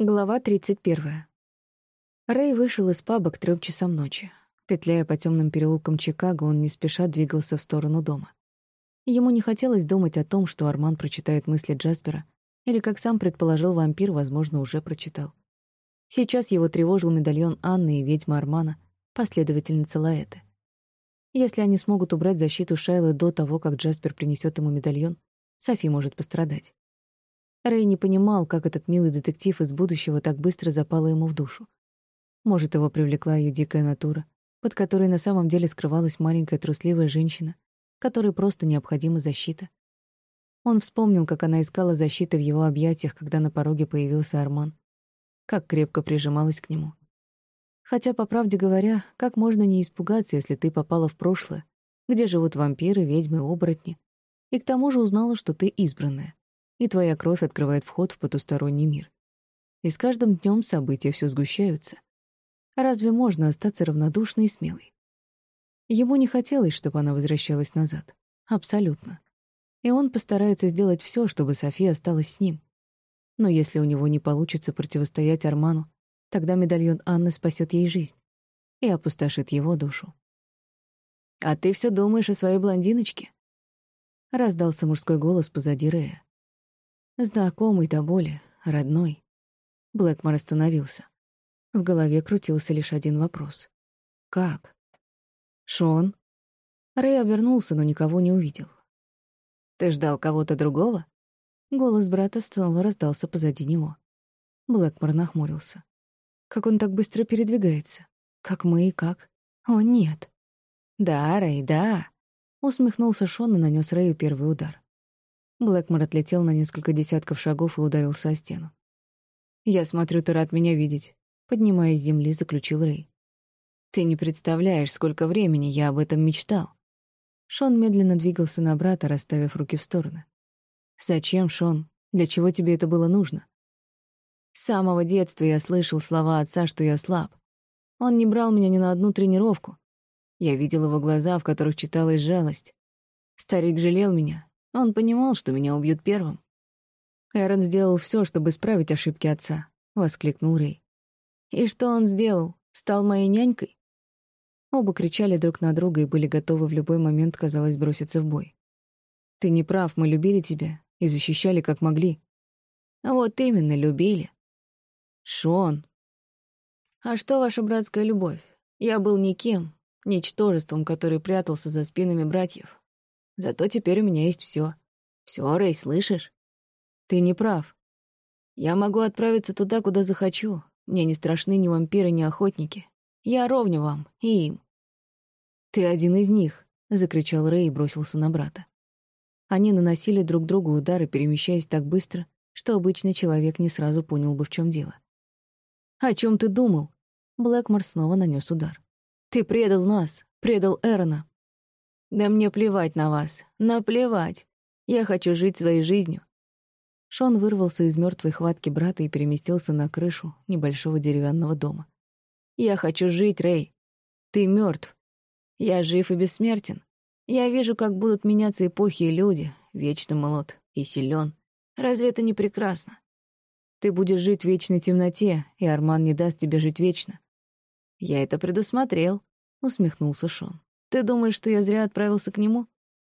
Глава 31. Рэй вышел из паба к трем часам ночи. Петляя по темным переулкам Чикаго, он не спеша двигался в сторону дома. Ему не хотелось думать о том, что Арман прочитает мысли Джаспера, или, как сам предположил вампир, возможно, уже прочитал. Сейчас его тревожил медальон Анны и ведьма Армана, последовательница Лаэты. Если они смогут убрать защиту Шайлы до того, как Джаспер принесет ему медальон, Софи может пострадать. Рэй не понимал, как этот милый детектив из будущего так быстро запала ему в душу. Может, его привлекла ее дикая натура, под которой на самом деле скрывалась маленькая трусливая женщина, которой просто необходима защита. Он вспомнил, как она искала защиты в его объятиях, когда на пороге появился Арман. Как крепко прижималась к нему. Хотя, по правде говоря, как можно не испугаться, если ты попала в прошлое, где живут вампиры, ведьмы, оборотни, и к тому же узнала, что ты избранная и твоя кровь открывает вход в потусторонний мир. И с каждым днем события все сгущаются. Разве можно остаться равнодушной и смелой? Ему не хотелось, чтобы она возвращалась назад. Абсолютно. И он постарается сделать все, чтобы София осталась с ним. Но если у него не получится противостоять Арману, тогда медальон Анны спасет ей жизнь и опустошит его душу. «А ты все думаешь о своей блондиночке?» Раздался мужской голос позади Рея. Знакомый до боли, родной. Блэкмор остановился. В голове крутился лишь один вопрос. «Как?» «Шон?» Рэй обернулся, но никого не увидел. «Ты ждал кого-то другого?» Голос брата снова раздался позади него. Блэкмор нахмурился. «Как он так быстро передвигается? Как мы и как? О, нет!» «Да, Рэй, да!» Усмехнулся Шон и нанес Рэю первый удар. Блэкмор отлетел на несколько десятков шагов и ударился о стену. «Я смотрю, ты рад меня видеть», — поднимаясь с земли, заключил Рэй. «Ты не представляешь, сколько времени я об этом мечтал». Шон медленно двигался на брата, расставив руки в стороны. «Зачем, Шон? Для чего тебе это было нужно?» С самого детства я слышал слова отца, что я слаб. Он не брал меня ни на одну тренировку. Я видел его глаза, в которых читалась жалость. Старик жалел меня, он понимал, что меня убьют первым. Эрон сделал все, чтобы исправить ошибки отца, — воскликнул Рэй. И что он сделал? Стал моей нянькой? Оба кричали друг на друга и были готовы в любой момент, казалось, броситься в бой. Ты не прав, мы любили тебя и защищали как могли. Вот именно, любили. Шон. А что ваша братская любовь? Я был никем, ничтожеством, который прятался за спинами братьев. Зато теперь у меня есть все. Все, Рэй, слышишь? Ты не прав. Я могу отправиться туда, куда захочу. Мне не страшны ни вампиры, ни охотники. Я ровню вам и им. Ты один из них, — закричал Рэй и бросился на брата. Они наносили друг другу удары, перемещаясь так быстро, что обычный человек не сразу понял бы, в чем дело. «О чем ты думал?» Блэкмор снова нанес удар. «Ты предал нас, предал Эрона. Да мне плевать на вас, наплевать. Я хочу жить своей жизнью. Шон вырвался из мертвой хватки брата и переместился на крышу небольшого деревянного дома. Я хочу жить, Рэй. Ты мертв. Я жив и бессмертен. Я вижу, как будут меняться эпохи и люди, вечно молод и силен. Разве это не прекрасно? Ты будешь жить в вечной темноте, и Арман не даст тебе жить вечно. Я это предусмотрел, усмехнулся Шон. Ты думаешь, что я зря отправился к нему?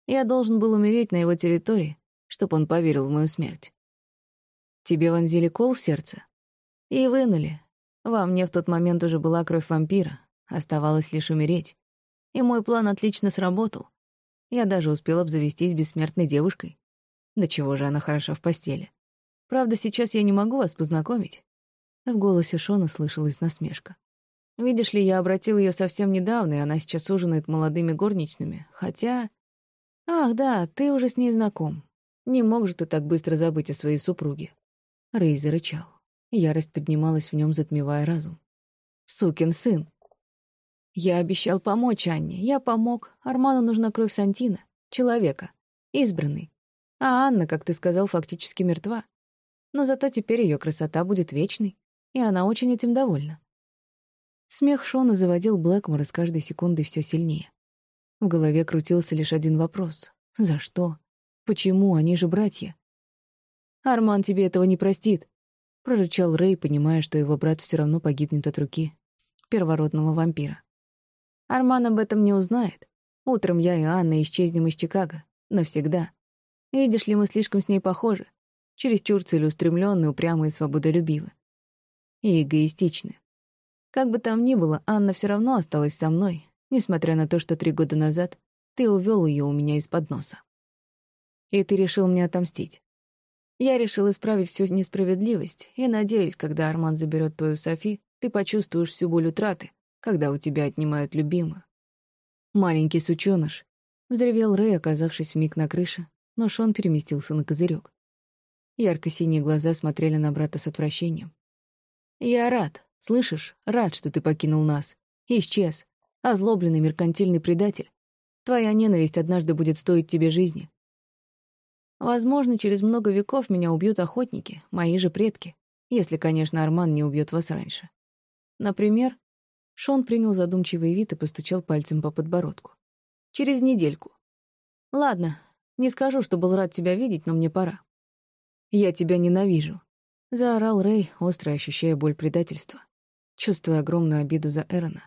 Я должен был умереть на его территории, чтобы он поверил в мою смерть. Тебе вонзили кол в сердце? И вынули. Во мне в тот момент уже была кровь вампира. Оставалось лишь умереть. И мой план отлично сработал. Я даже успел обзавестись бессмертной девушкой. Да чего же она хороша в постели. Правда, сейчас я не могу вас познакомить. В голосе Шона слышалась насмешка. Видишь ли, я обратил ее совсем недавно, и она сейчас ужинает молодыми горничными. Хотя... Ах, да, ты уже с ней знаком. Не мог же ты так быстро забыть о своей супруге. Рэй зарычал. Ярость поднималась в нем, затмевая разум. Сукин сын. Я обещал помочь Анне. Я помог. Арману нужна кровь Сантина. Человека. Избранный. А Анна, как ты сказал, фактически мертва. Но зато теперь ее красота будет вечной, и она очень этим довольна. Смех Шона заводил Блэкмора с каждой секундой все сильнее. В голове крутился лишь один вопрос. За что? Почему? Они же братья. Арман тебе этого не простит. — прорычал Рэй, понимая, что его брат все равно погибнет от руки первородного вампира. «Арман об этом не узнает. Утром я и Анна исчезнем из Чикаго. Навсегда. Видишь ли, мы слишком с ней похожи. Чересчур целеустремленные, упрямые свободолюбивы. И эгоистичны. Как бы там ни было, Анна все равно осталась со мной, несмотря на то, что три года назад ты увел ее у меня из-под носа. И ты решил мне отомстить. Я решил исправить всю несправедливость, и надеюсь, когда Арман заберет твою Софи, ты почувствуешь всю боль утраты, когда у тебя отнимают любимую. Маленький сучёныш, взревел Рэй, оказавшись вмиг на крыше, но Шон переместился на козырек. Ярко-синие глаза смотрели на брата с отвращением. «Я рад, слышишь, рад, что ты покинул нас. Исчез. Озлобленный меркантильный предатель. Твоя ненависть однажды будет стоить тебе жизни. Возможно, через много веков меня убьют охотники, мои же предки, если, конечно, Арман не убьет вас раньше. Например, Шон принял задумчивый вид и постучал пальцем по подбородку. Через недельку. Ладно, не скажу, что был рад тебя видеть, но мне пора. Я тебя ненавижу, заорал Рэй, остро ощущая боль предательства, чувствуя огромную обиду за Эрона.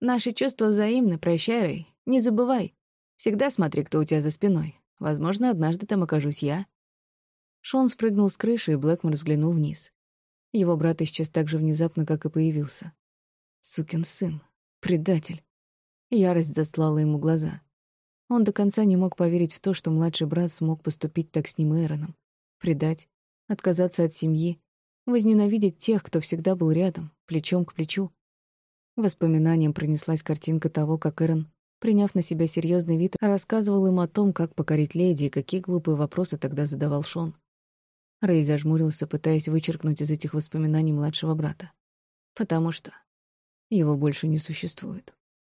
Наши чувства взаимны, прощай, Рэй, не забывай. Всегда смотри, кто у тебя за спиной. Возможно, однажды там окажусь я. Шон спрыгнул с крыши, и Блэкмор взглянул вниз. Его брат исчез так же внезапно, как и появился. Сукин сын. Предатель. Ярость заслала ему глаза. Он до конца не мог поверить в то, что младший брат смог поступить так с ним и Эроном. Предать, отказаться от семьи, возненавидеть тех, кто всегда был рядом, плечом к плечу. Воспоминанием пронеслась картинка того, как Эрон приняв на себя серьезный вид, рассказывал им о том, как покорить леди и какие глупые вопросы тогда задавал Шон. Рэй зажмурился, пытаясь вычеркнуть из этих воспоминаний младшего брата. Потому что его больше не существует.